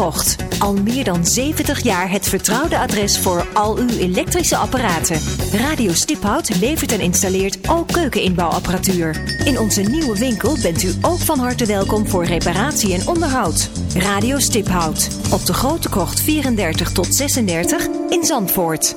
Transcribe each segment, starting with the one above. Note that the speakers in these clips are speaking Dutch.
Tocht. Al meer dan 70 jaar het vertrouwde adres voor al uw elektrische apparaten. Radio Stiphout levert en installeert ook keukeninbouwapparatuur. In onze nieuwe winkel bent u ook van harte welkom voor reparatie en onderhoud. Radio Stiphout. Op de Grote Kocht 34 tot 36 in Zandvoort.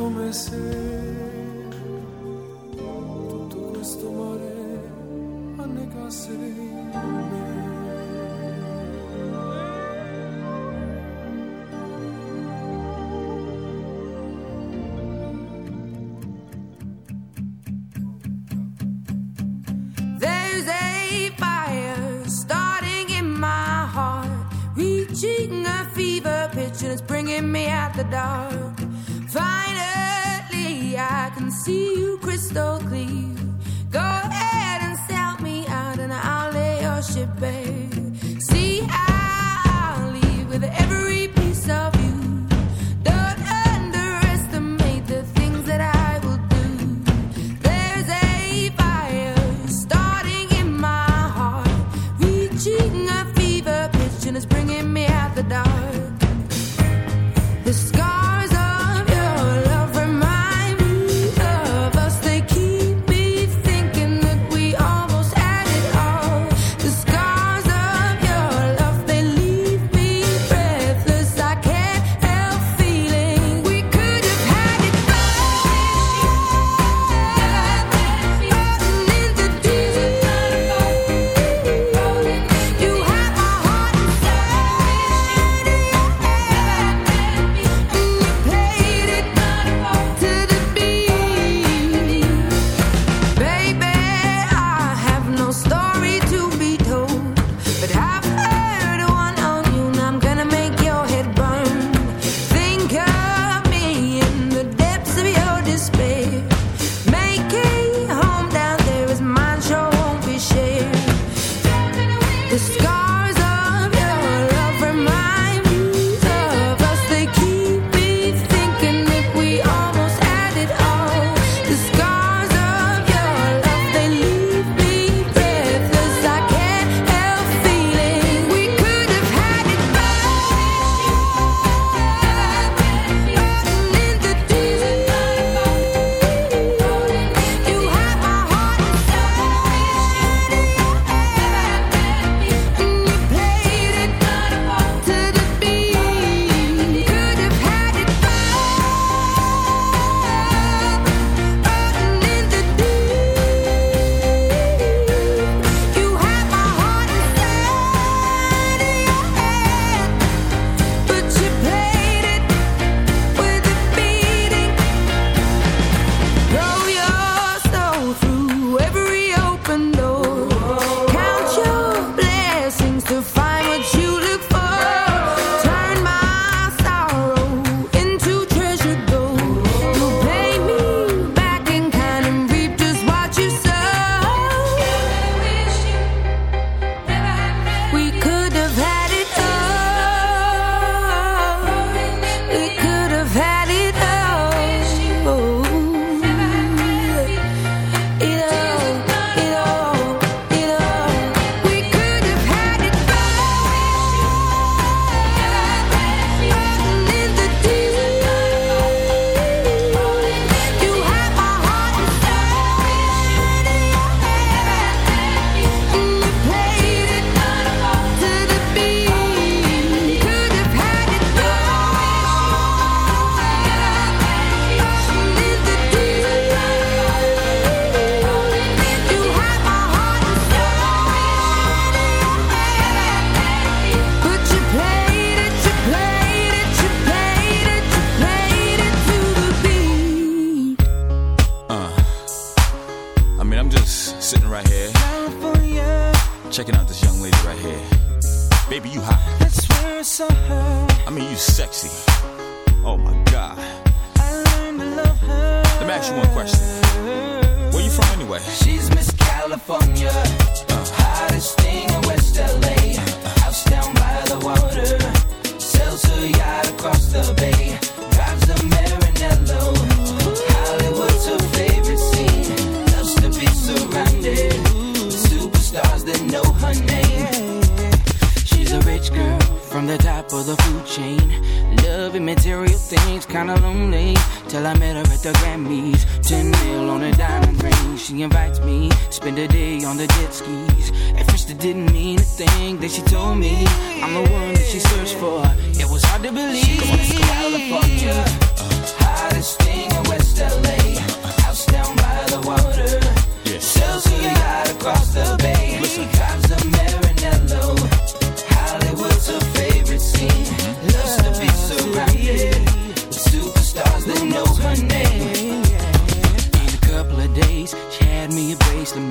comecei.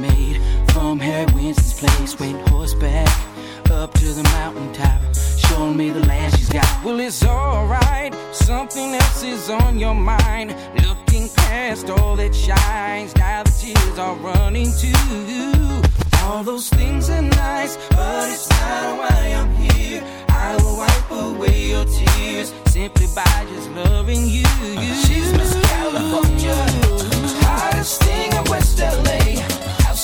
made from Harry Winston's place. Went horseback up to the mountaintop, showing me the land she's got. Well, it's alright, something else is on your mind. Looking past all that shines, now the tears are running too. All those things are nice, but it's not why I'm here. I will wipe away your tears simply by just loving you. She's Miss California, hottest thing in West LA.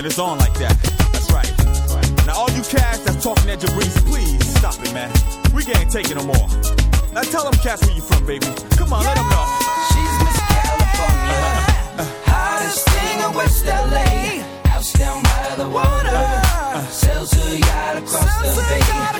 And it's on like that. That's right. Now, all you cats that's talking at Jabrice, please stop it, man. We can't take it no more. Now, tell them cats where you from, baby. Come on, yeah. let them know. She's Miss California. Uh-huh. Uh. Hottest thing in West LA. House down by the water. Uh. Sells her yacht across Sells the bay.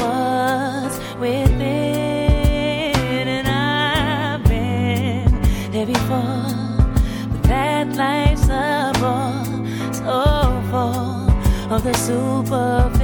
what's within. And I've been there before, but that life's a ball so full of the super.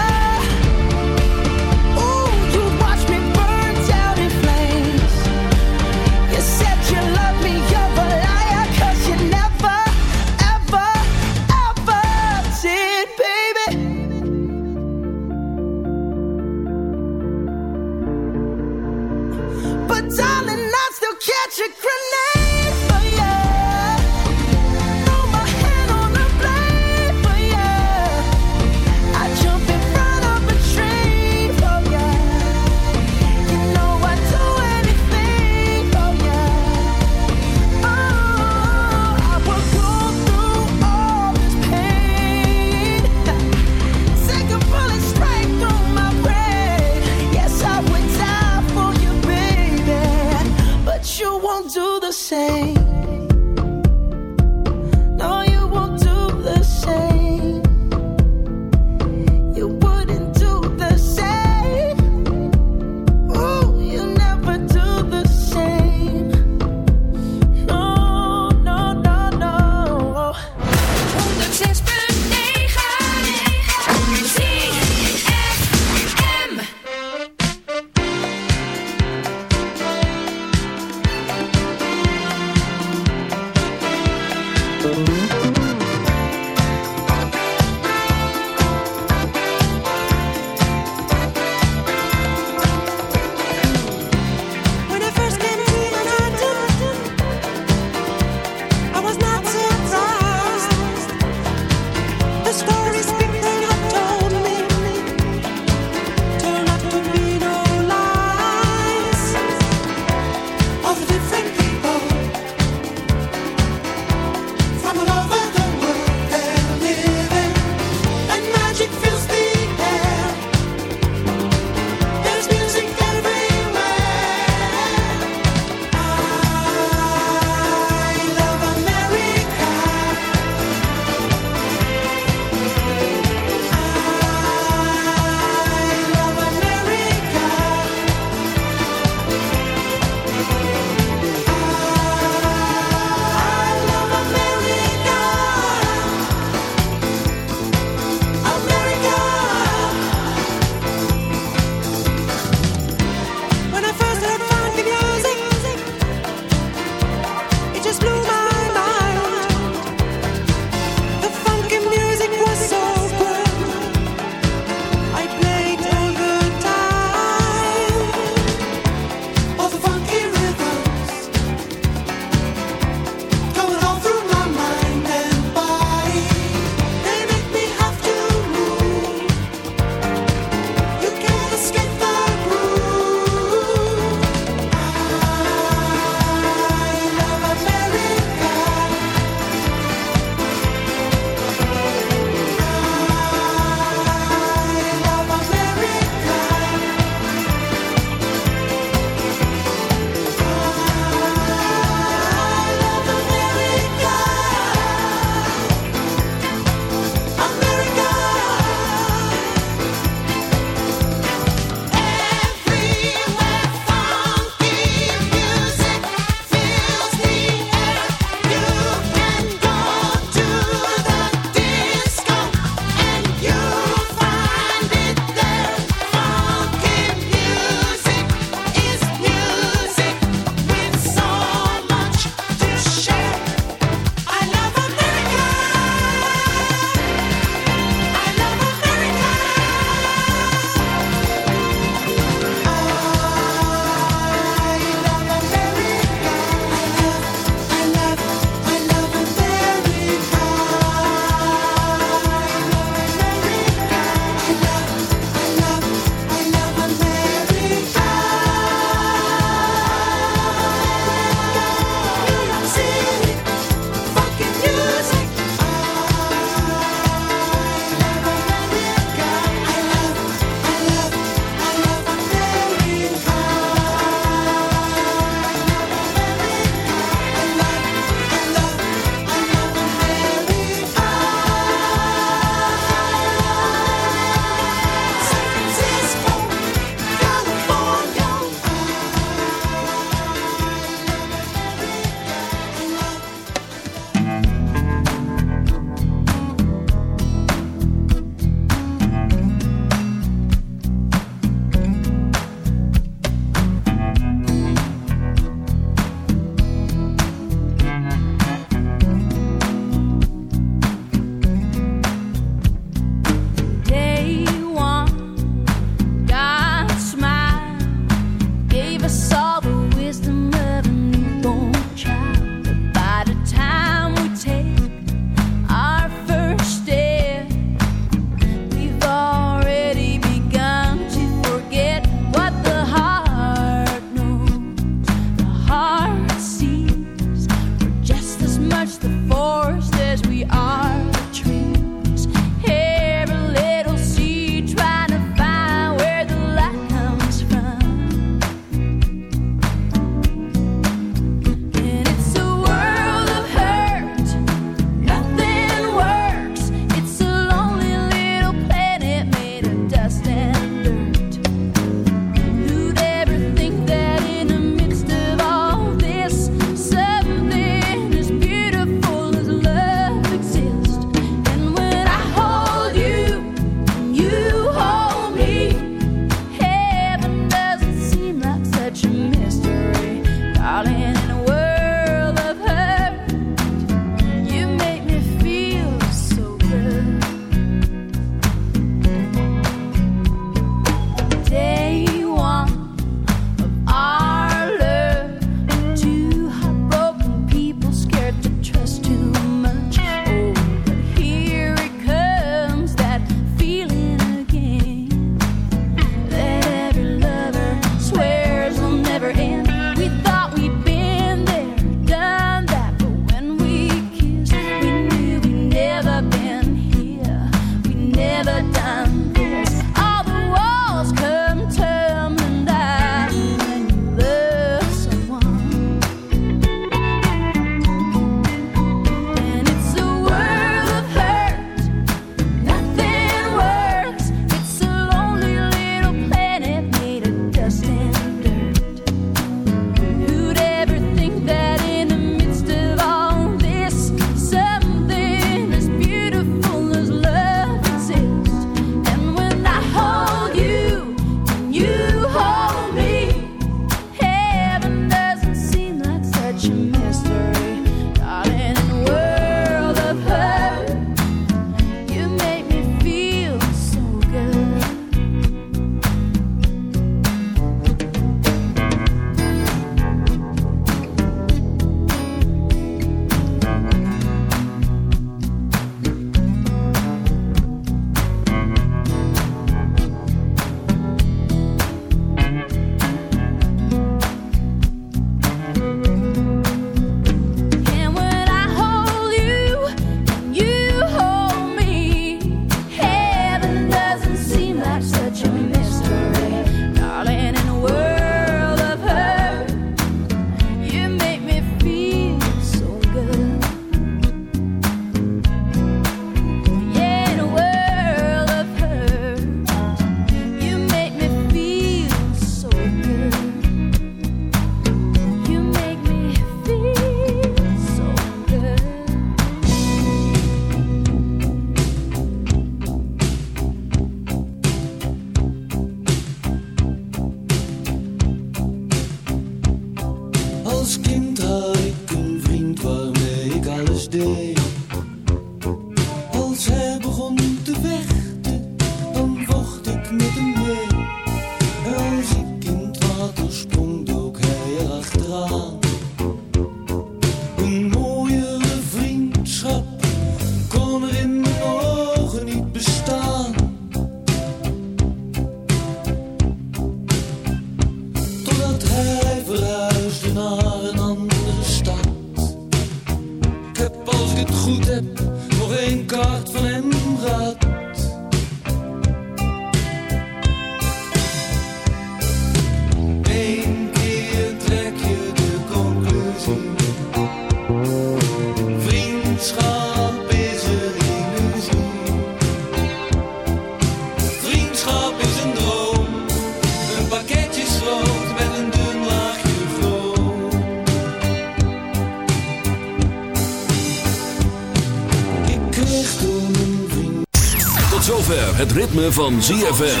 Het ritme van ZFM.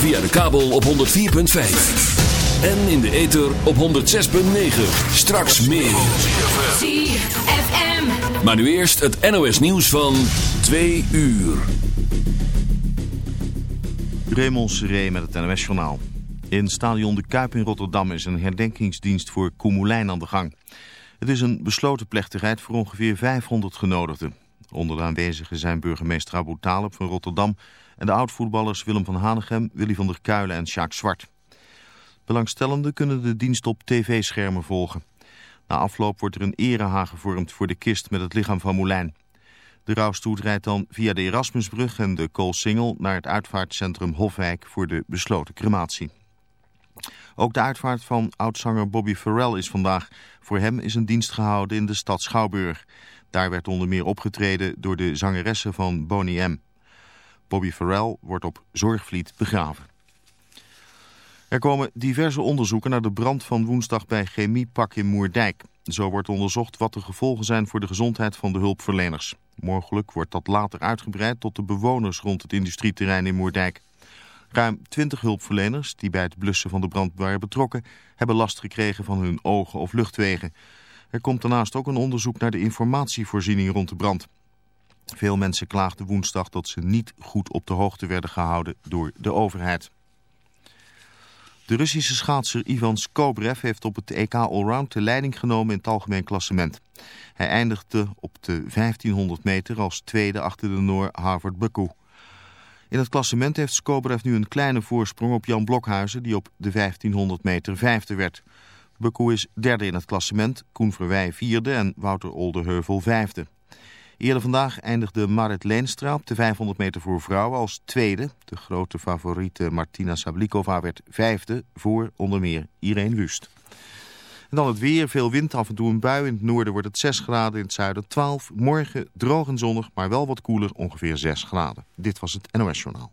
Via de kabel op 104.5. En in de ether op 106.9. Straks meer. ZFM. Maar nu eerst het NOS nieuws van 2 uur. Raymond Seré met het NOS Journaal. In stadion De Kuip in Rotterdam is een herdenkingsdienst voor Koemelijn aan de gang. Het is een besloten plechtigheid voor ongeveer 500 genodigden. Onder de aanwezigen zijn burgemeester Abu Talib van Rotterdam... en de oud-voetballers Willem van Hanegem, Willy van der Kuilen en Sjaak Zwart. Belangstellenden kunnen de dienst op tv-schermen volgen. Na afloop wordt er een erehaag gevormd voor de kist met het lichaam van Moulijn. De rouwstoet rijdt dan via de Erasmusbrug en de Koolsingel naar het uitvaartcentrum Hofwijk voor de besloten crematie. Ook de uitvaart van oudzanger Bobby Farrell is vandaag. Voor hem is een dienst gehouden in de stad Schouwburg. Daar werd onder meer opgetreden door de zangeressen van Boney M. Bobby Farrell wordt op Zorgvliet begraven. Er komen diverse onderzoeken naar de brand van woensdag bij Chemiepak in Moerdijk. Zo wordt onderzocht wat de gevolgen zijn voor de gezondheid van de hulpverleners. Mogelijk wordt dat later uitgebreid tot de bewoners rond het industrieterrein in Moerdijk. Ruim 20 hulpverleners die bij het blussen van de brand waren betrokken... hebben last gekregen van hun ogen of luchtwegen. Er komt daarnaast ook een onderzoek naar de informatievoorziening rond de brand. Veel mensen klaagden woensdag dat ze niet goed op de hoogte werden gehouden door de overheid. De Russische schaatser Ivan Skobrev heeft op het EK Allround de leiding genomen in het algemeen klassement. Hij eindigde op de 1500 meter als tweede achter de Noor Harvard Baku. In het klassement heeft Skobrev nu een kleine voorsprong op Jan Blokhuizen die op de 1500 meter vijfde werd. Baku is derde in het klassement, Koen Verwij vierde en Wouter Oldeheuvel vijfde. Eerder vandaag eindigde Marit Leenstra op de 500 meter voor vrouwen als tweede. De grote favoriete Martina Sablikova werd vijfde voor onder meer Irene Wust. En dan het weer, veel wind, af en toe een bui. In het noorden wordt het 6 graden, in het zuiden 12. Morgen droog en zonnig, maar wel wat koeler, ongeveer 6 graden. Dit was het NOS Journaal.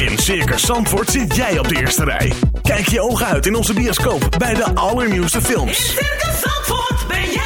in Circus Zandvoort zit jij op de eerste rij. Kijk je ogen uit in onze bioscoop bij de allernieuwste films. In Circus Zandvoort ben jij